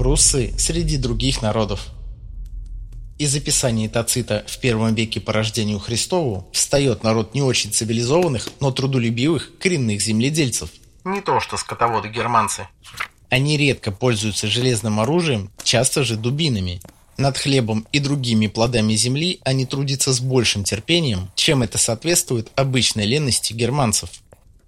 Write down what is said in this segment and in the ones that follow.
Пруссы среди других народов. Из описания Тацита в первом веке по рождению Христову встает народ не очень цивилизованных, но трудолюбивых коренных земледельцев. Не то что скотоводы-германцы. Они редко пользуются железным оружием, часто же дубинами. Над хлебом и другими плодами земли они трудятся с большим терпением, чем это соответствует обычной ленности германцев.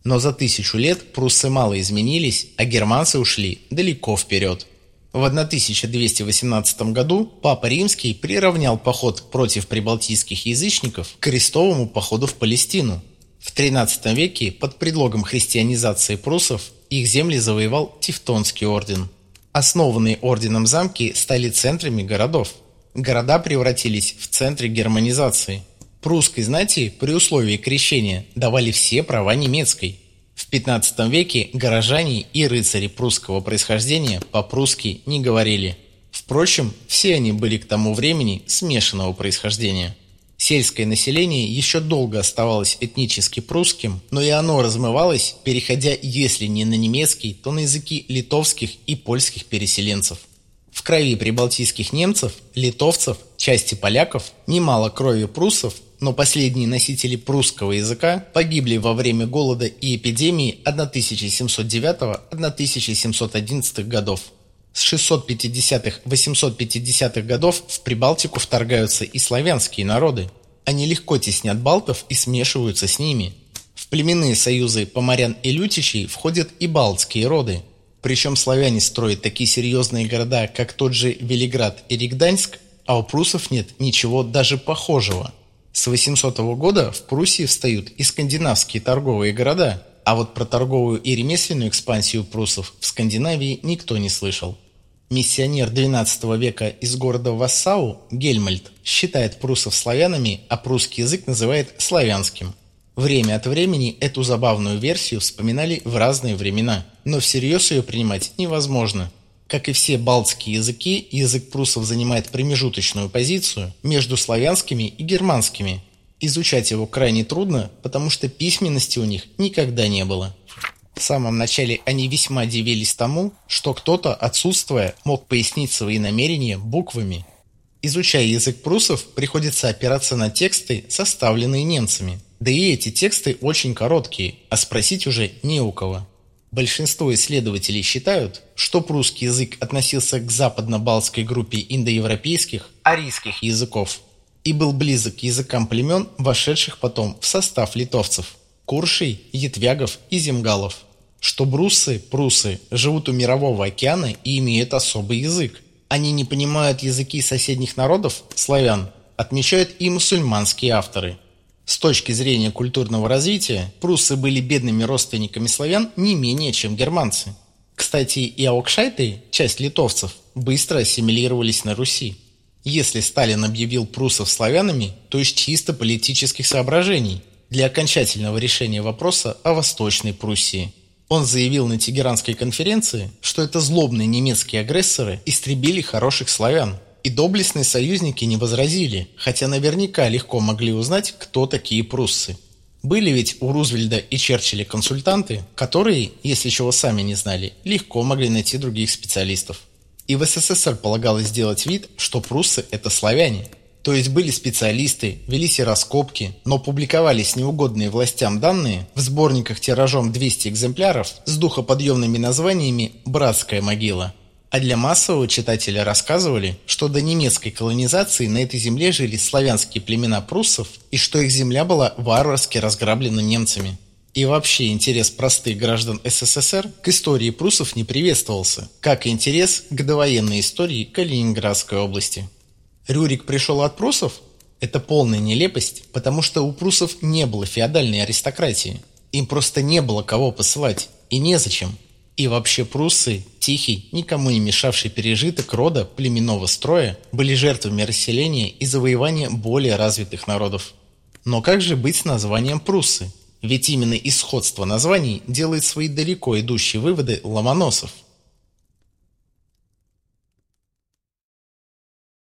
Но за тысячу лет пруссы мало изменились, а германцы ушли далеко вперед. В 1218 году Папа Римский приравнял поход против прибалтийских язычников к крестовому походу в Палестину. В XIII веке под предлогом христианизации пруссов их земли завоевал Тевтонский орден. Основанные орденом замки стали центрами городов. Города превратились в центры германизации. Прусской знати при условии крещения давали все права немецкой. В XV веке горожане и рыцари прусского происхождения по-прусски не говорили. Впрочем, все они были к тому времени смешанного происхождения. Сельское население еще долго оставалось этнически прусским, но и оно размывалось, переходя, если не на немецкий, то на языки литовских и польских переселенцев. В крови прибалтийских немцев, литовцев, части поляков, немало крови пруссов но последние носители прусского языка погибли во время голода и эпидемии 1709-1711 годов. С 650-850-х годов в Прибалтику вторгаются и славянские народы. Они легко теснят балтов и смешиваются с ними. В племенные союзы поморян и лютичей входят и балтские роды. Причем славяне строят такие серьезные города, как тот же Велиград и Ригданьск, а у прусов нет ничего даже похожего – с 800 года в Пруссии встают и скандинавские торговые города, а вот про торговую и ремесленную экспансию пруссов в Скандинавии никто не слышал. Миссионер XII века из города Вассау Гельмальд считает пруссов славянами, а прусский язык называет славянским. Время от времени эту забавную версию вспоминали в разные времена, но всерьез ее принимать невозможно – как и все балтские языки, язык пруссов занимает промежуточную позицию между славянскими и германскими. Изучать его крайне трудно, потому что письменности у них никогда не было. В самом начале они весьма дивились тому, что кто-то, отсутствуя, мог пояснить свои намерения буквами. Изучая язык пруссов, приходится опираться на тексты, составленные немцами. Да и эти тексты очень короткие, а спросить уже не у кого. Большинство исследователей считают, что прусский язык относился к западно-балтской группе индоевропейских, арийских языков и был близок к языкам племен, вошедших потом в состав литовцев – куршей, ятвягов и земгалов. Что бруссы, прусы, живут у Мирового океана и имеют особый язык. Они не понимают языки соседних народов, славян, отмечают и мусульманские авторы – с точки зрения культурного развития, пруссы были бедными родственниками славян не менее, чем германцы. Кстати, и аукшайты, часть литовцев, быстро ассимилировались на Руси. Если Сталин объявил пруссов славянами, то из чисто политических соображений для окончательного решения вопроса о Восточной Пруссии. Он заявил на Тегеранской конференции, что это злобные немецкие агрессоры истребили хороших славян, и доблестные союзники не возразили, хотя наверняка легко могли узнать, кто такие пруссы. Были ведь у Рузвельда и Черчилля консультанты, которые, если чего сами не знали, легко могли найти других специалистов. И в СССР полагалось сделать вид, что пруссы – это славяне. То есть были специалисты, велись раскопки, но публиковались неугодные властям данные в сборниках тиражом 200 экземпляров с духоподъемными названиями «Братская могила», а для массового читателя рассказывали, что до немецкой колонизации на этой земле жили славянские племена пруссов и что их земля была варварски разграблена немцами. И вообще интерес простых граждан СССР к истории пруссов не приветствовался, как и интерес к довоенной истории Калининградской области. Рюрик пришел от пруссов? Это полная нелепость, потому что у пруссов не было феодальной аристократии. Им просто не было кого посылать, и незачем. И вообще пруссы, тихий, никому не мешавший пережиток рода племенного строя, были жертвами расселения и завоевания более развитых народов. Но как же быть с названием пруссы? Ведь именно исходство названий делает свои далеко идущие выводы Ломоносов.